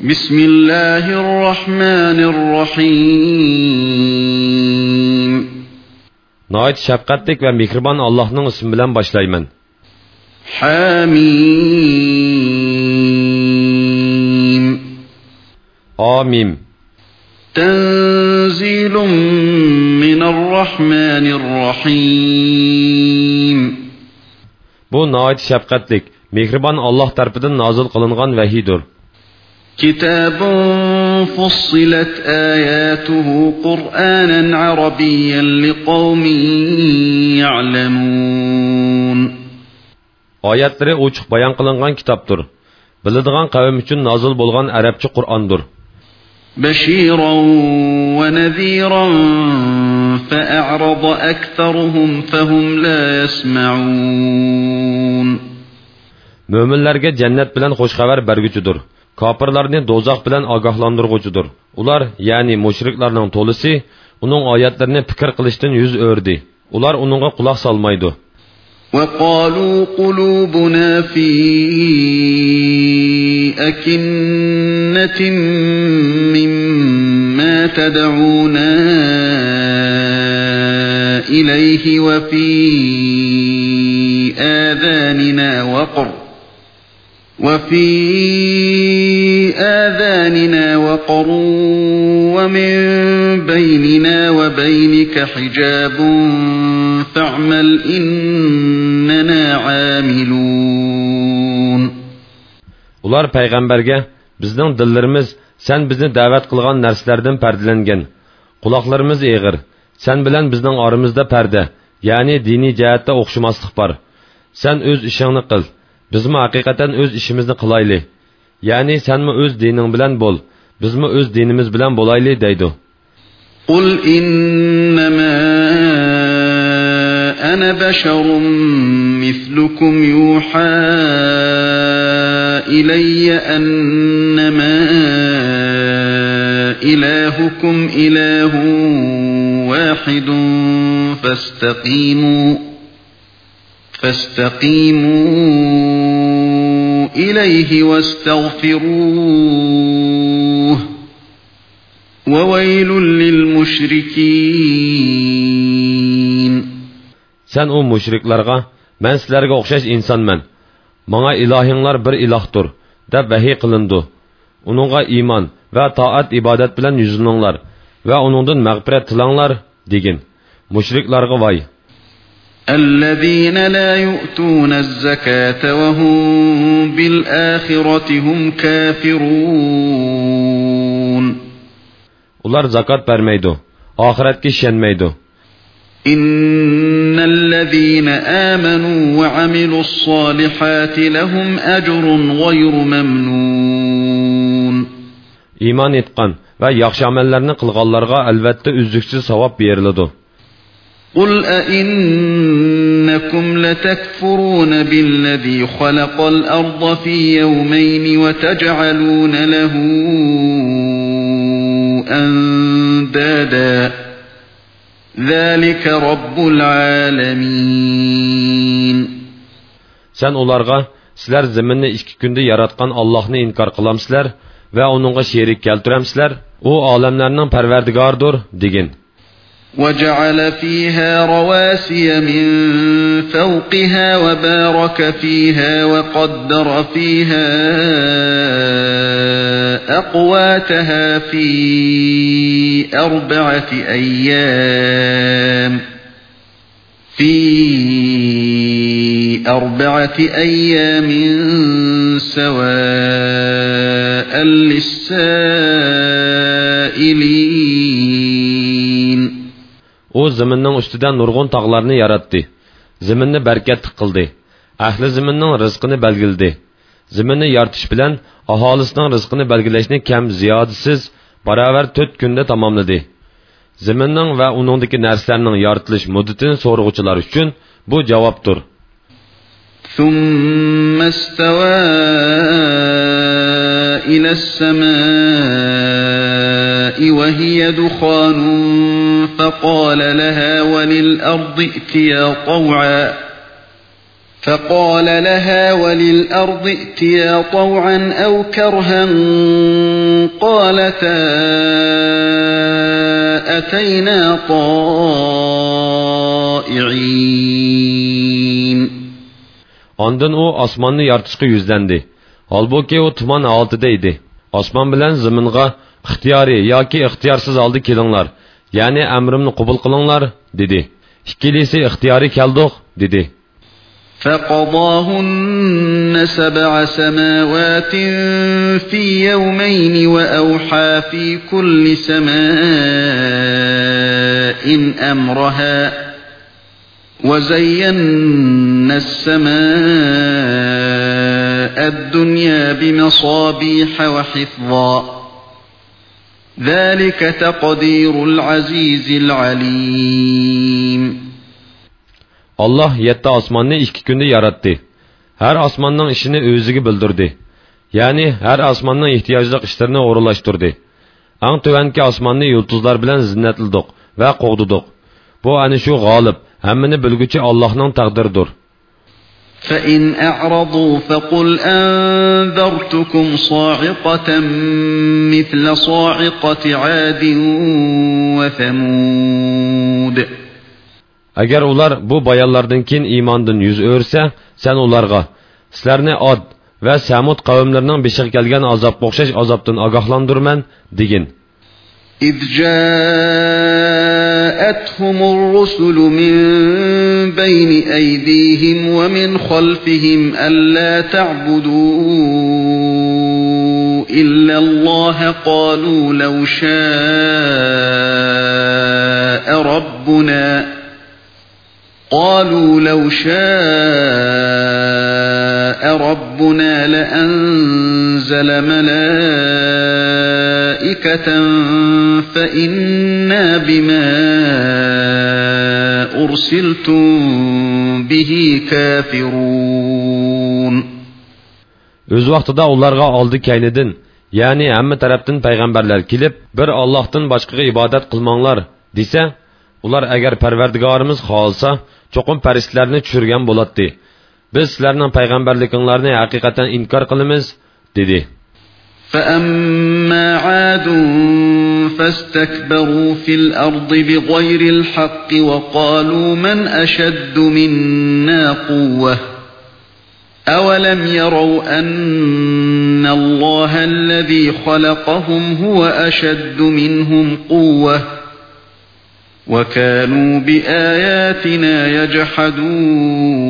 بسم الله الرحمن الرحيم Nəhayət şəfqətlik və mehriban Allah'ın ismi bilan başlayman. حميم Amim. تنزيل من الرحمن الرحيم Bu nəhayət şəfqətlik, mehriban Allah tərəfindən nazil qılınğan vəhidir. كتاب فصلت آياته قرآنا عربيا لقوم يعلمون Oyatları ochiq bayon qilingan kitobdir. Biladigan qavm uchun nozil bo'lgan arabcha Qur'ondir. بشيرا ونذيرا فأعرض أكثرهم فهم لا يسمعون Mo'minlarga jannat bilan xush xabar berguchidir. Kofirlarni dozoq bilan ogohlantirguchidir. Ular, ya'ni mushriklarning to'lisi uning oyatlarini fikr qilishdan yuz o'rdi. Ular uningga quloq solmaydi. وقالوا قلوبنا في أكنة مما تدعونا إليه وفي آذاننا وقر وفي آذاننا وقر ومن بيننا وبينك حجاب فاعمل إننا عاملون Ular payg'ambarga bizning dillarimiz sen bizni da'vat qilgan narsalardan pardalangan. Quloqlarimiz eg'ir. Sen bilan bizning oramizda parda, ya'ni diniy jihatda o'xshamaslik bor. Sen o'z ishingni qil. Bizmi haqiqatan o'z ishimizni qilayli. Ya'ni senmi o'z dining bilan bo'l. Bizmi o'z dinimiz bilan bo'layli deydi. قل إنما أنا بشر مثلكم يوحى إلي أنما إلهكم إله واحد فاستقيموا فاستقيموا إليه واستغفروه وويل للمشركين Sen o müşriklarga, men sizlarga o'xshash insonman. Manga ilohinglar bir ilohdir, deb vahiy qilindi. Uningga iymon va toat ibodat bilan yuzlaninglar va uningdan mag'firat tilanglar degin. Mushriklarga voy. الذين لا يؤتون الزكاة وهم بالآخرة هم كافرون Ular zakat bermeydi, ahiretga ishonmaydi. إن الذين آمنوا وعملوا الصالحات لهم أجر غير ممنون Iymon etgan va yaxshi amallarni qilganlarga albatta uzluksiz savob beriladi. قل أئنكم لتكفرون بالذي خلق الأرض في يومين وتجعلون له أندادا ذلك رب العالمين Sen ularga sizlar zaminni ikki kunda yaratgan Allohni inkor qilamsizlar va uningga sherik keltiramsizlar? U olamlarning parvardigoridir degin. وجعل فيها رواسي من فوقها وبارك فيها وقدر فيها أقواتها في أربعة أيام. في أربعة أيام سواء للسائلين. U zaminning ustidan nurg'un tog'larni yaratdi. Zaminni barakatli qildi. Ahli zaminning rizqini belgildi. Zaminni yaratish bilan aholisining rizqini belgilashni kam ziyodasiz barobar 4 kunda tamomladi. Zaminning va uningdagi narsalarning yaratilish muddatini so'rg'uvchilar uchun bu javobdir. ثم استوى إلى السماء وهي دخان فقال لها وللأرض ائتيا طوعا فقال لها وللأرض ائتيا طوعا أو كرها قالتا أتينا طائعين Ondan u osmonni yoritishga yuzlandi. Holbuki u tuman holatida edi. Osmon bilan zaminga ixtiyoriy yoki ixtiyorsiz oldi kelinglar. Ya'ni amrimni qabul qilinglar, dedi. Ikkilisi ixtiyoriy keldik, dedi. فقضاهن سبع سماوات في يومين وأوحى في كل سماء أمرها وزينا السماء الدنيا بمصابيح وحفظا ذلك تقدير العزيز العليم Allah yetti osmonni ikki kunda yaratdi. Har osmonning ishini o'ziga bildirdi. Ya'ni har osmonning ehtiyojli ishlarini o'rinlashtirdi. Ang tuvanki osmonni yulduzlar bilan zinnatladik va qo'g'didik. Bu ana shu g'olib, hammani bilguchi Allohning taqdiridir. فإن أعرضوا فقل أنذرتكم صاعقة مثل صاعقة عاد وثمود agar ular bu bayonlardan keyin iymondan yuz o'rsa sen ularga sizlarni od va samud qavmlarining beshiga kelgan azobga o'xshash azobdan ogohlantirman degin إذ جاءتهم الرسل من بين أيديهم ومن خلفهم ألا تعبدوا إلا الله قالوا لو شاء ربنا قالوا لو شاء ربنا لأنزل ملائكة فإنا بما أرسلتم به كافرون o'z vaqtida ularga oldi kaynidin ya'ni hamma tarafdan payg'ambarlar kelib bir ollohdan boshqaga ibodat qilmanglar desa ular agar parvardigorimiz xohlasa cho'qim farishtalarni tushirgan bo'ladi biz sizlarning payg'ambarliginglarni haqiqatan inkor qilamiz dedi فأما عاد فاستكبروا في الأرض بغير الحق وقالوا من أشد منا قوة أولم يروا أن الله الذي خلقهم هو أشد منهم قوةً وكانوا بآياتنا يجحدون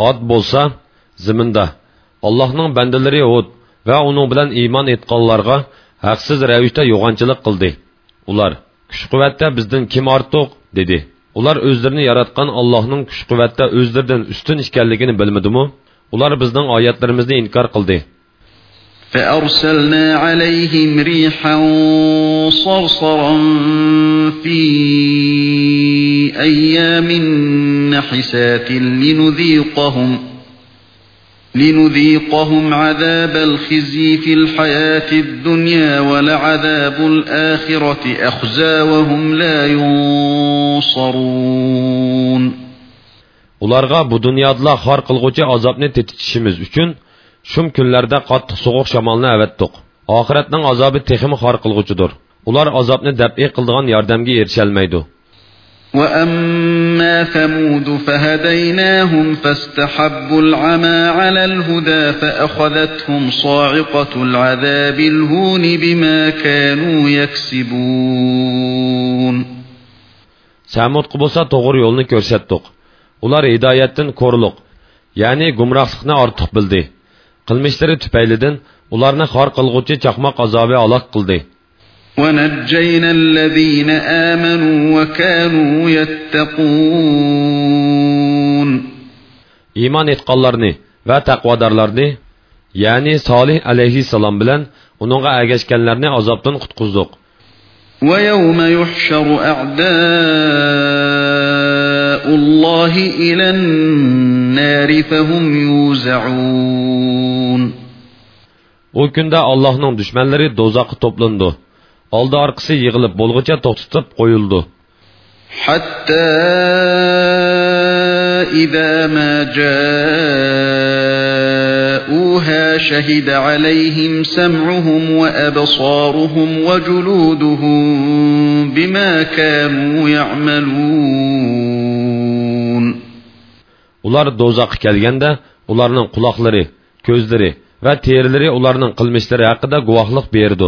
Od bo'lsa, ziminda Allohning bandalari Hud va uning bilan iymon etganlarga haqsiz ravishda yo'g'onchilik qildi. Ular kuch-quvvatda bizdan kim ortiq dedi. Ular o'zlarini yaratgan Allohning kuch-quvvatda o'zlaridan ustun ekanligini bilmadimi? Ular bizning oyatlarimizni inkor qildi. فأرسلنا عليهم ريحا صرصرا في أيام نحسات لنذيقهم لنذيقهم عذاب الخزي في الحياة الدنيا ولعذاب الآخرة أخزى وهم لا ينصرون Ularga bu dunyoda xor qilg'uchi azobni tetishimiz uchun shum kunlarda qattiq sovuq shamolni avatdiq oxiratning azobi texmi xor qilg'uchidir ular azobni dab'i qildigan yordamga erisholmaydi وأما ثمود فهديناهم فاستحبوا العمى على الهدى فأخذتهم صاعقة العذاب الهون بما كانوا يكسبون samudqi bo'lsa to'g'ri yo'lni ko'rsatdik ular hidoyatdan ko'rliq ya'ni gumrohlikni ortiq bildi qilmishlari tufaylidan ularni xor qilg'uvchi chaqmoq azobi aloq qildi ونجينا الذين آمنوا وكانوا يتقون. إيمان إتقالرني وتقوادرلرني يعني صالح عليه السلام بلن ونغا أجاش كان أغشكنلرني عذابتن قطقزدوك ويوم يحشر أعداء الله إلى النار فهم يوزعون. O günde Allah'ın düşmanları dozakı toplandı. oldi orqasi yig'ilib bo'lg'icha to'xtatib qo'yildi حتى إذا ما جاءوها شهد عليهم سمعهم وأبصارهم وجلودهم بما كانوا يعملون ular do'zaxga kelganda ularning quloqlari ko'zlari va terilari ularning qilmishlari haqida guvohlik berdi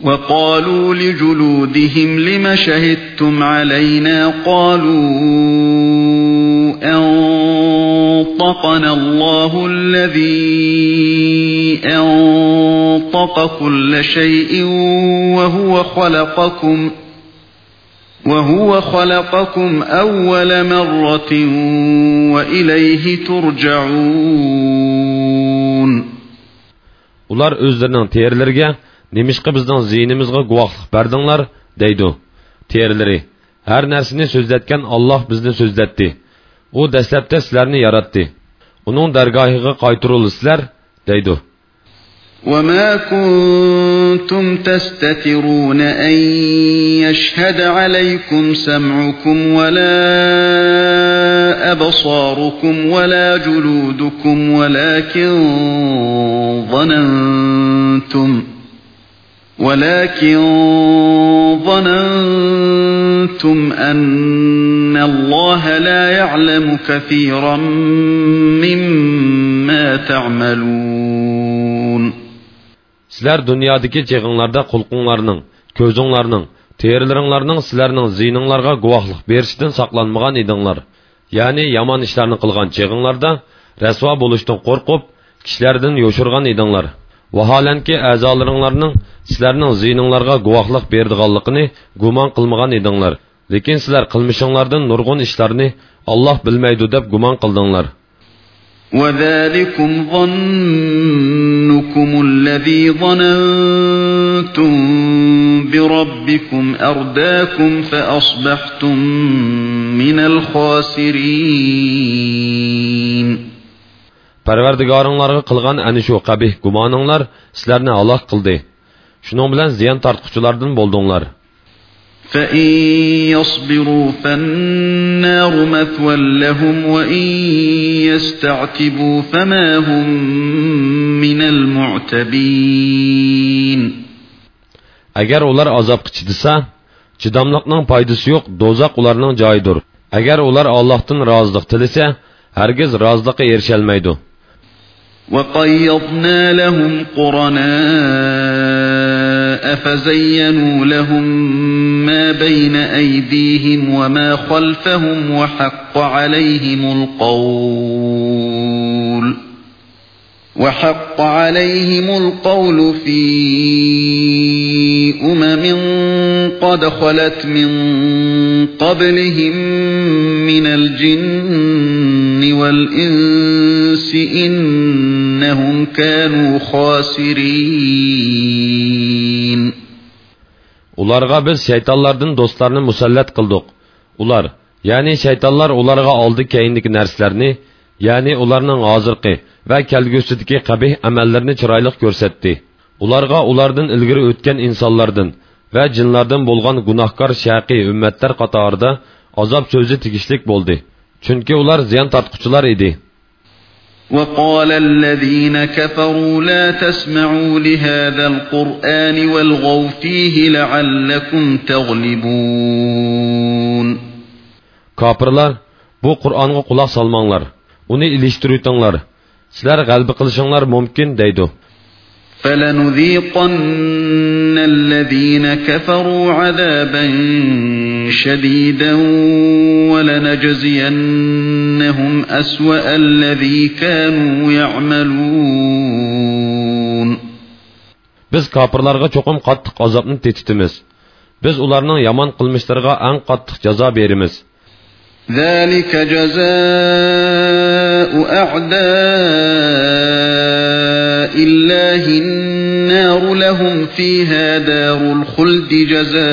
وقالوا لجلودهم لم شهدتم علينا قالوا أنطقنا الله الذي أنطق كل شيء وهو خلقكم وهو خلقكم أول مرة وإليه ترجعون. Ular özlerinin terilerine nemishqa bizning ziynimizga guvohlik berdinglar deydi terilari har narsani so'zlatgan olloh bizni so'zlatdi u dastlabda sizlarni yaratdi uning dargohiga qaytirulisizlar deydi وما كنتم تستترون أن يشهد عليكم سمعكم ولا أبصاركم ولا جلودكم ولكن ظننتم ولكن ظننتم أن الله لا يعلم كثيرا مما تعملون Sizler dünyadaki çeğinlarda kulkunlarının, közünlarının, terilerinlarının sizlerinin ziyninglarga guvahlık berişten saklanmagan idinlar. Yani yaman işlerini kılgan çeğinlarda resva buluştan korkup, kişilerden yoşurgan idinlar. Vaholanki a'zolaringlarning sizlarning ziyninglarga guvohlik berdiganligini gumon qilmagan edinglar lekin sizlar qilmishinglardan nurg'un ishlarni olloh bilmaydi deb gumon qildinglar وذلكم ظنكم الذي ظننتم بربكم أرداكم فأصبحتم من الخاسرين parvardigoringlarga qilgan ana shu qabih gumoninglar sizlarni halok qildi shuning bilan ziyon tortquchilardan bo'ldinglar فإن يصبروا فالنار مثوى لهم وإن يستعتبوا فما هم من المعتبين agar ular azobga chidasa chidamliqning foydasi yo'q do'zax ularning joyidir agar ular ollohdan rozilik tilasa hargiz roziliqqa erisholmaydi وقيضنا لهم قرناء فزينوا لهم ما بين أيديهم وما خلفهم وحق عليهم القول. وحق عليهم القول في أمم قد خلت من قبلهم من الجن والإنس إنهم كانوا خاسرين Ularga biz shaytonlardan do'stlarni musallat qildik. Ular, ya'ni shaytonlar ularga oldi keyindagi narsalarni, ya'ni ularning hozirgi va kelgusidagi qabih amallarni chiroyli ko'rsatdi. Ularga ulardan ilgari o'tgan insonlardan va jinlardan bo'lgan gunohkor shaqiy ummatlar qatorida azob so'zi tegishlik bo'ldi. Chunki ular ziyon tortquchilar edi. وقال الذين كفروا لا تسمعوا لهذا القرآن والغوا فيه لعلكم تغلبون Kafirlar, bu Qur'onga quloq solmanglar, Uni ilishtirtinglar. Sizlar g'alba qilishinglar mumkin deydi. فلنذيقن الذين كفروا عذابا شديدا ولنجزينهم أسوأ الذي كانوا يعملون Biz kafirlarga cho'qim qattiq azobni tetitimiz. Biz ularning yomon qilmishlariga eng qattiq jazo beramiz. ذلك جزاء أعداء الله النار لهم فيها دار الخلد جزاء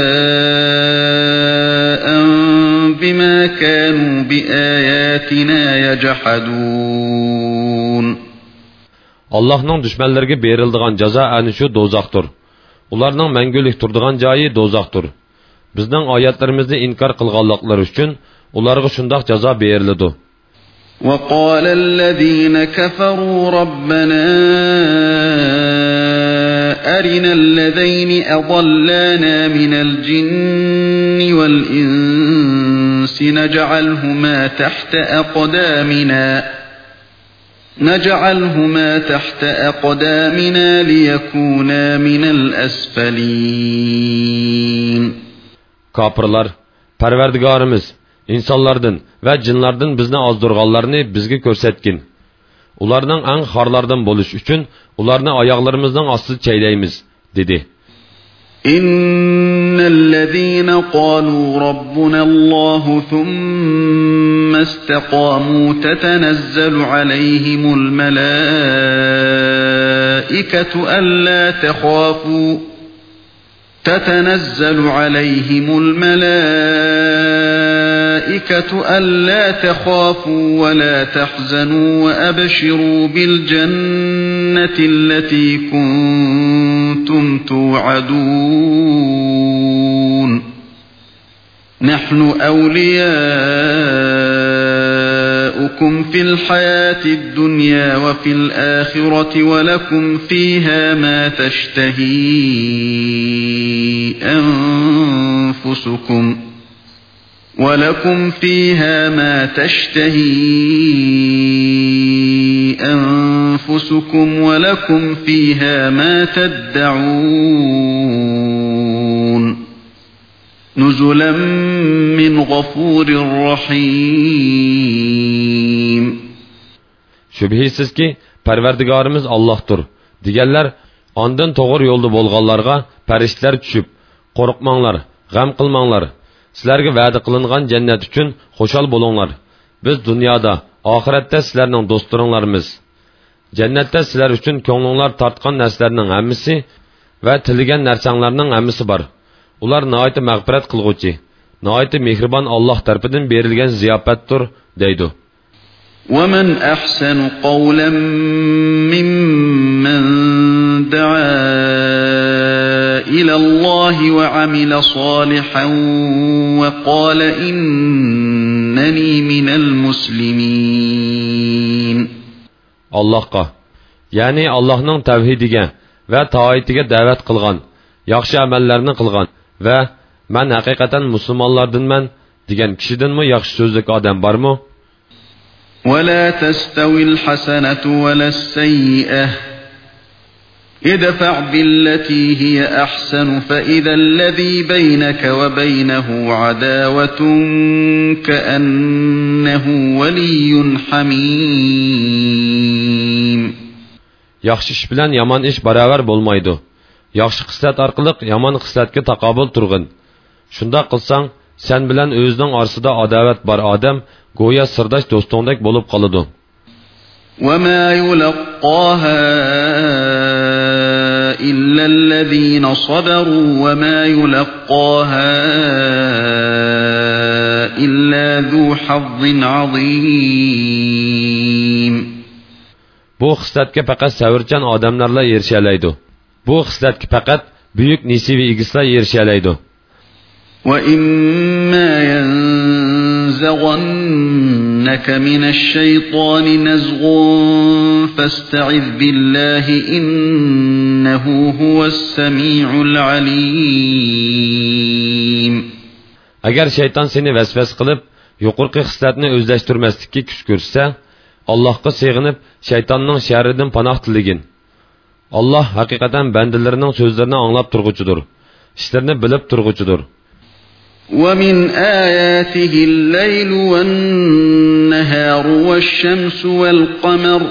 بما كانوا بآياتنا يجحدون Allah'ın düşmanlarına verildiğin ceza ani şu dozaktır. Onların mengülük turduğun cayı dozaktır. Bizden ayetlerimizi inkar kılgallıkları için ularga shundoq jazo beriladi. وقال الذين كفروا ربنا أرنا الذين أضلانا من الجن والإنس نجعلهما تحت أقدامنا نجعلهما تحت أقدامنا ليكونا من الأسفلين Kapırlar, perverdigarimiz, insonlardan va jinlardan bizni ozdirganlarni bizga ko'rsatgin ularning ang xorlardan bo'lish uchun ularni oyoqlarimizning ostida chaylaymiz dedi إن الذين قالوا ربنا الله ثم استقاموا تتنزل عليهم الملائكة ألا تخافوا تتنزل عليهم الملائكة ألا تخافوا ولا تحزنوا وأبشروا بالجنة التي كنتم توعدون. نحن أولياؤكم في الحياة الدنيا وفي الآخرة ولكم فيها ما تشتهي أنفسكم. ولكم فيها ما تشتهي أنفسكم ولكم فيها ما تدعون نزلا من غفور رحيم Şübhisizki Parvardigarimiz Allah'tır. Digenler ondan to'g'ri yo'lda bo'lganlarga farishtalar tushib qo'rqmanglar g'am qilmanglar sizlarga va'da qilingan jannat uchun xushal bo'linglar biz dunyoda oxiratda sizlarning do'stlaringlarmiz jannatda sizlar uchun ko'nglinglar tortgan narsalarning hammasi va tilagan narsanglarning hammasi bor ular noiti mag'firat qilg'uvchi noiti mehribon alloh tarafidan berilgan ziyofatdir deydi ومن أحسن قولا ممن دعا إلى الله وعمل صالحا وقال إنني من المسلمين. الله قال يعني الله نن توحيدك و تعايتك دعوت قلغان يخشى من عملرن قلغان و من حقيقة مسلم الله دن من ديگن كشيدن مو يخشى سوزدك آدم بارمو ولا تستوي الحسنة ولا السيئة. ادفع بالتي هي أحسن فإذا الذي بينك وبينه عداوة كأنه ولي حميم yaxshi ish bilan yomon ish barobar bo'lmaydi yaxshi xislat orqali yomon xislatga taqobil turg'in shundoq qilsang sen bilan o'zining orasida adovat bor odam go'yo sirdosh do'stingdek bo'lib qoladi وما يلقاها إلا الذين صبروا وما يلقاها إلا ذو حظ عظيم bu xislatga faqat savrchan odamlarla erishalaydi bu xislatga faqat buyuk nesibi egislar erishalaydi وإما ينزغنك من الشيطان نزغ فاستعذ بالله إنه هو السميع العليم agar shayton seni vasvas qilib yuqorqi xislatni o'zlashtirmaslikka kuch ko'rsa allohga seg'inib shaytonning sharidan panoh tiligin alloh haqiqatan bandalarining so'zlarini anglab turg'uchidir ishlarini bilib turg'uchidir ومن آياته الليل والنهار والشمس والقمر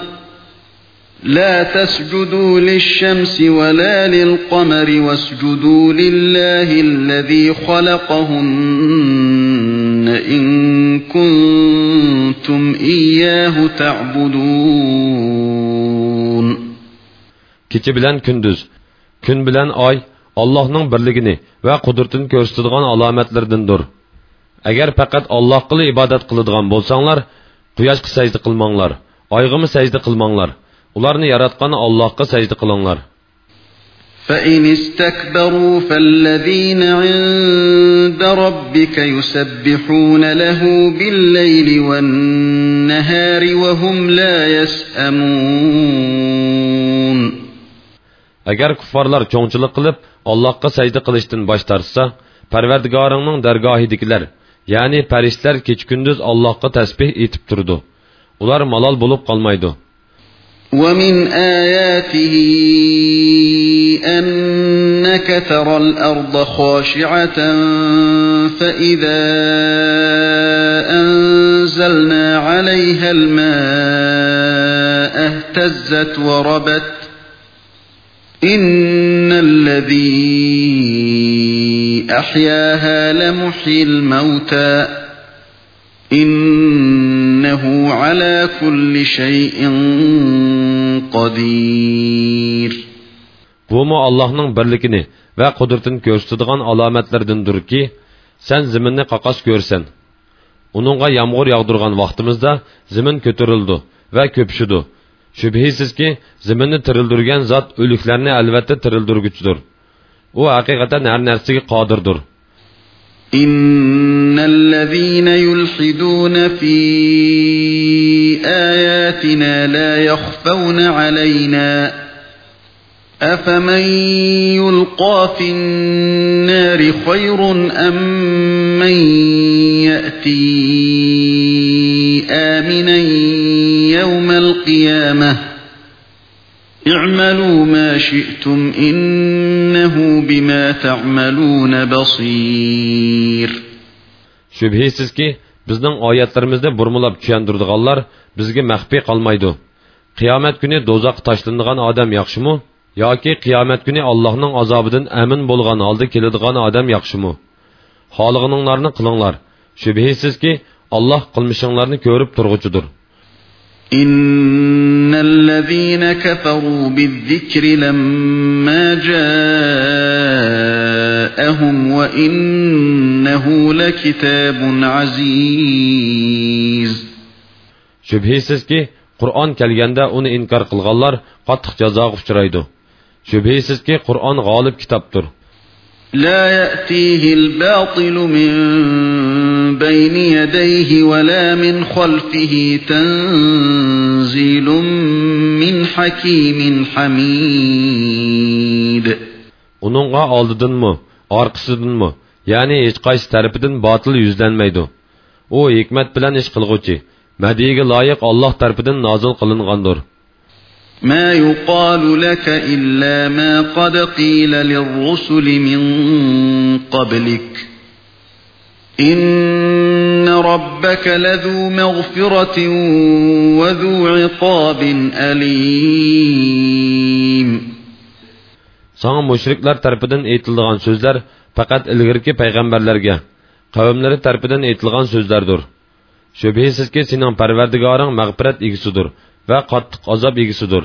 لا تسجدوا للشمس ولا للقمر واسجدوا لله الذي خلقهن إن كنتم إياه تعبدون. kecha bilan kunduz kun bilan oy allohning birligini va qudratini ko'rsatadigan alomatlardandir agar faqat allohga ibodat qiladigan bo'lsanglar quyoshga sajda qilmanglar oyg'imi sajda qilmanglar ularni yaratgan allohga sajda qilinglar فإن استكبروا فالذين عند ربك يسبحون له بالليل والنهار وهم لا يسأمون agar kuffarlar cho'ngchilik qilib allohga sajda qilishdan bosh tortsa parvardigoringning dargohidagilar ya'ni farishtalar kecha kunduz allohga tasbeh etib turdi ular malol bo'lib qolmaydi ومن آياته أنك ترى الأرض خاشعة فإذا أنزلنا عليها الماء اهتزت وربت إن الذي أحياها لمحيي الموتى إنه على كل شيء قدير Bumu Allah'ın birlikini və qudretini göstərdiğin əlamətlərdəndir ki, sən zəminni qaqas görsən. Onunğa yağmur yağdırğan vaxtımızda zəmin kötürüldü və köpüşüdü. Şübhisiz ki, zimini tirildürgen zat ölüklerini elbette tirildürgüçtür. O hakikaten her nersigi qadirdir. إن الذين يلحدون في آياتنا لا يخفون علينا أفمن يلقى في النار خير أم من يأتي آمنا القيامة اعملوا ما شئتم إنه بما تعملون بصير Şübhisiz ki, bizning oyatlarimizda burmulab tushundirdiganlar bizga maxfiy qolmaydi. Qiyomat kuni do'zax tashlanadigan odam yaxshimi yoki qiyomat kuni Allohning azobidan amin bo'lgan holda keladigan odam yaxshimi? Xohlaganinglarni qilinglar. Shubhisizki, Alloh qilmishinglarni ko'rib turg'uchidir. إن الذين كفروا بالذكر لما جاءهم وإنه لكتاب عزيز Shubhisizki, Qur'on kelganda uni inkor qilganlar qattiq jazoga uchraydi. Shubhisizki, Qur'on g'olib kitobdir. لا يأتيه الباطل من بين يديه ولا من خلفه تنزيل من حكيم حميد Uningga oldidinmi, orqasidinmi, ya'ni hech qaysi tarafidan botil yuzlanmaydi. U hikmat bilan ish qilg'uchi, madiga loyiq Alloh tarafidan nozil qilingandir. ما يقال لك إلا ما قد قيل للرسل من قبلك إن ربك لذو مغفرة وذو عقاب أليم Sana müşrikler tarafından eğitildiğin sözler fakat ilgirki peygamberlerge, kavimleri tarafından eğitildiğin sözlerdir. Şüphesiz ki senin perverdigarın mağfiret igisidir ve qattiq azab egisidir.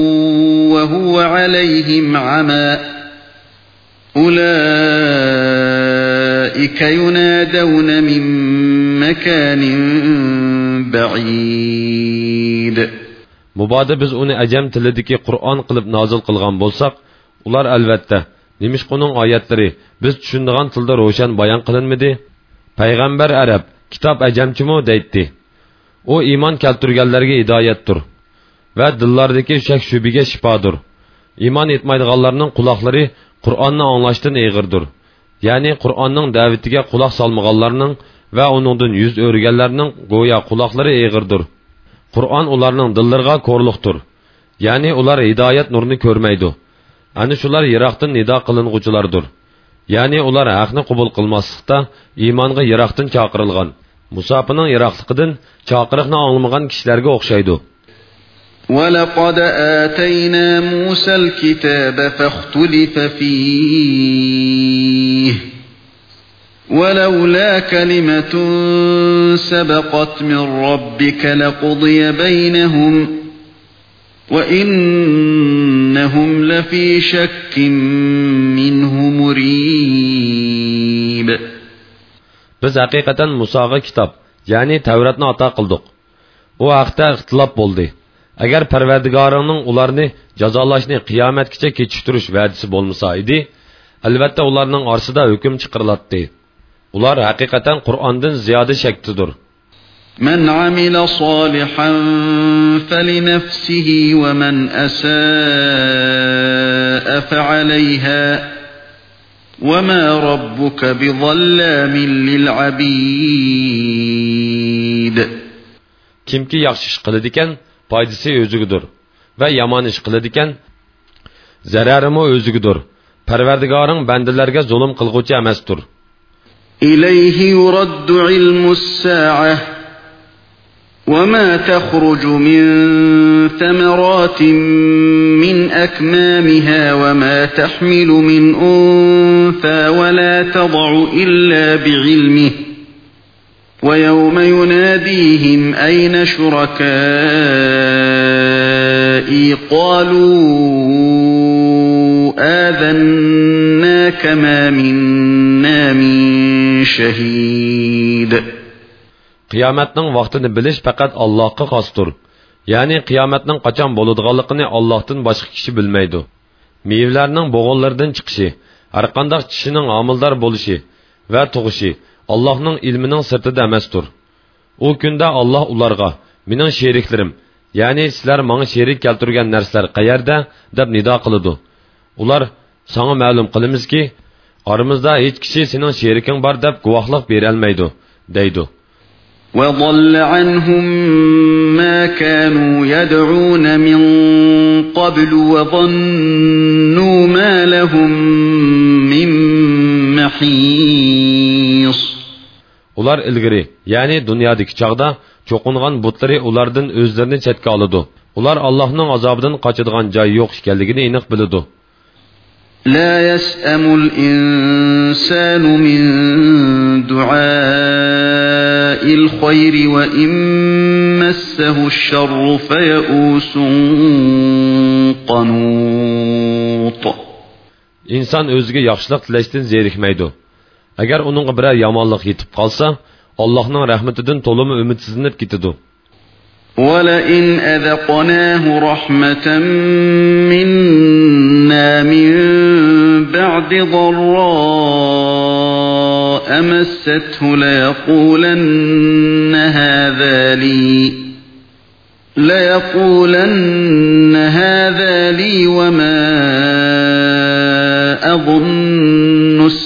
وهو عليهم عمى أولئك ينادون من مكان بعيد Muboda biz uni ajam tilidagi Qur'on qilib nozil qilgan bo'lsak, ular albatta Nimishquning oyatlari biz tushunadigan tilda ro'shan bayon qilinmidi? Payg'ambar arab, kitob ajamchimi deydi. U iymon keltirganlarga hidoyatdir va dillardagi shak shubiga shifodir. Iymon etmaydiganlarning quloqlari Qur'onni anglashdan eg'irdir. Ya'ni Qur'onning da'vatiga quloq solmaganlarning va uningdan yuz o'rganlarning go'yo quloqlari eg'irdir. Qur'on ularning dillariga ko'rliqdir. Ya'ni ular hidoyat nurini ko'rmaydi. Ani shular yiroqdan nido qilinguchilardir. Ya'ni ular haqni qabul qilmaslikda iymonga yiroqdan chaqirilgan. Musofining yiroqligidan chaqiriqni anglamagan kishilarga o'xshaydi. ولقد آتينا موسى الكتاب فاختلف فيه ولولا كلمة سبقت من ربك لقضي بينهم وإنهم لفي شك منه مريب Biz haqiqatan Musoga kitob, ya'ni Tavratni ato qildik. Haqda ixtilof bo'ldi. Agar parvardigoringning ularni jazolashni qiyomatgacha kechiktirish va'dasi bo'lmasa edi albatta ularning orasida hukm chiqarilatdi ular haqiqatan qur'ondan ziyoda shaktidir من عمل صالحا فلنفسه ومن أساء فعليها وما ربك بظلام للعبيد kimki yaxshi ish qiladi ekan foydasi o'zigidir va yomon ish qiladigan zararimi o'zigidir parvardigoring bandalarga zulm qilg'uvchi emasdir إليه يرد علم الساعة وما تخرج من ثمرات من أكمامها وما تحمل من أنثى ولا تضع إلا بعلمه ويوم يناديهم أين شركائي قالوا آذناك ما منا من شهيد qiyomatning vaqtini bilish faqat Allohga xosdir. Ya'ni qiyomatning qachon bo'ladiganligini Allohdan boshqa kishi bilmaydi. Mevlarning bo'g'onlaridan chiqishi, har qanday kishining homildor bo'lishi va tug'ishi Allohning ilmining sirtida emasdir. U kunda Alloh ularga mening sheriklarim, ya'ni sizlar menga sherik keltirgan narsalar qayerda deb nido qiladi. Ular sana ma'lum qilamizki, oramizda hech kishi sening sheriking bor deb guvohlik bera olmaydi, deydi. وضل عنهم ما كانوا يدعون من قبل وظنوا ما لهم من محيص ular ilgari ya'ni dunyodagi chog'da cho'qingan butlari ulardan o'zlarini chetga oladi ular allohning azobidan qochadigan joy yo'q ekanligini aniq biladi لا يسأم الإنسان من دعاء الخير وإن مسه الشر فيئوس قنوط inson o'ziga yaxshilik tilashdan zerikmaydi Agar uningga biror yomonlik yetib qolsa allohning rahmatidan to'limi umidsizlanib ketadi ولئن أذقناه رحمة منا من بعد ضراء مسته ليقولن هذا لي ليقولن هذا لي وما أظن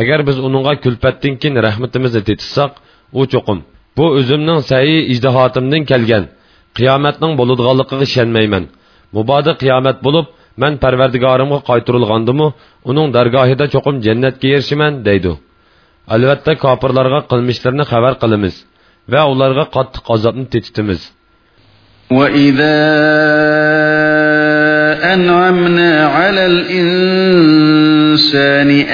agar biz uningga kulfatdan keyin rahmatimizni tetissak u cho'qim bu o'zimning sayi ijtihotimdan kelgan qiyomatning bo'ladiganligiga ishonmayman mubodo qiyomat bo'lib man parvardigorimga qaytarilgandimu uning dargohida cho'qim jannatga erishiman deydi albatta kofirlarga qilmishlarini xabar qilamiz va ularga qattiq azobni tetitimiz وإذا أنعمنا على الإنسان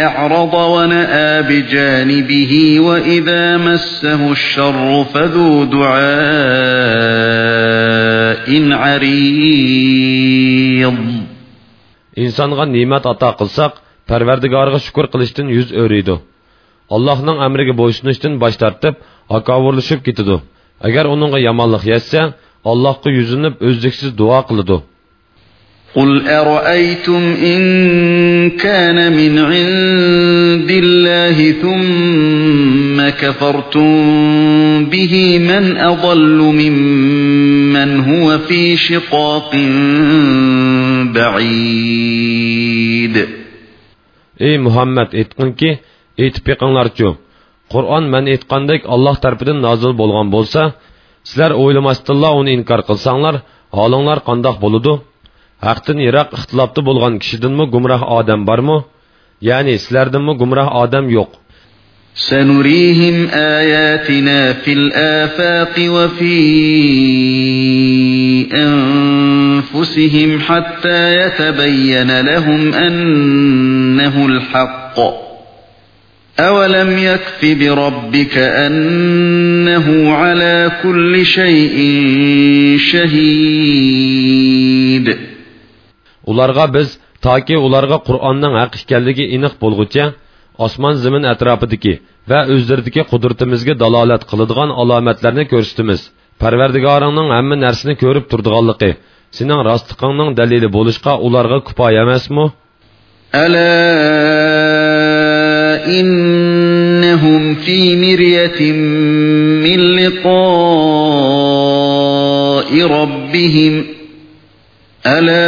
أعرض ونأى بجانبه وإذا مسه الشر فذو دعاء عريض insonga ne'mat ato qilsak parvardigoriga shukur qilishdan yuz o'riydi allohning amriga bo'ysunishdan bosh tortib hakovurlashib ketadi agar uningga yomonlik yetsa allohga yuzinib o'zliksiz duo qiladi قل أرأيتم إن كان من عند الله ثم كفرتم به من أضل ممن هو لفي شقاق بعيد ey muhammad aytqinki aytib beqinglarchu qur'on man aytgandek alloh tarafidan nozil bo'lgan bo'lsa sizlar o'ylamasdinla uni inkor qilsanglar holinglar qandoq bo'ludi haqdan yiroq ixtilofda bo'lgan kishidinmi gumroh odam bormi ya'ni sizlardinmi gumroh odam yo'q سنريهم آياتنا في الآفاق وفي أنفسهم حتى يتبين لهم أنه الحق أولم يكف بربك أنه على كل شيء شهيد ularga biz toki ularga qur'onning haq ekanligi aniq bo'lguncha osmon zamin atrofidagi va o'zlaridagi qudratimizga dalolat qiladigan alomatlarni ko'rsatamiz parvardigoringning hamma narsani ko'rib turdiganligi sening rostliqingning dalili bo'lishqa ularga kifoya emasmi? Ala innahum fi miryatin min liqa'i rabbihim. Ala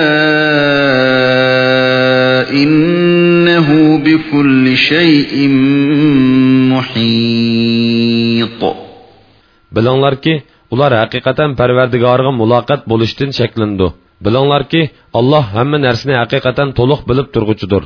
إنه بكل شيء محيط bilinglarki ular haqiqatan parvardigoriga muloqot bo'lishdan shaklandi bilinglarki alloh hamma narsani haqiqatan to'liq bilib turg'uchidir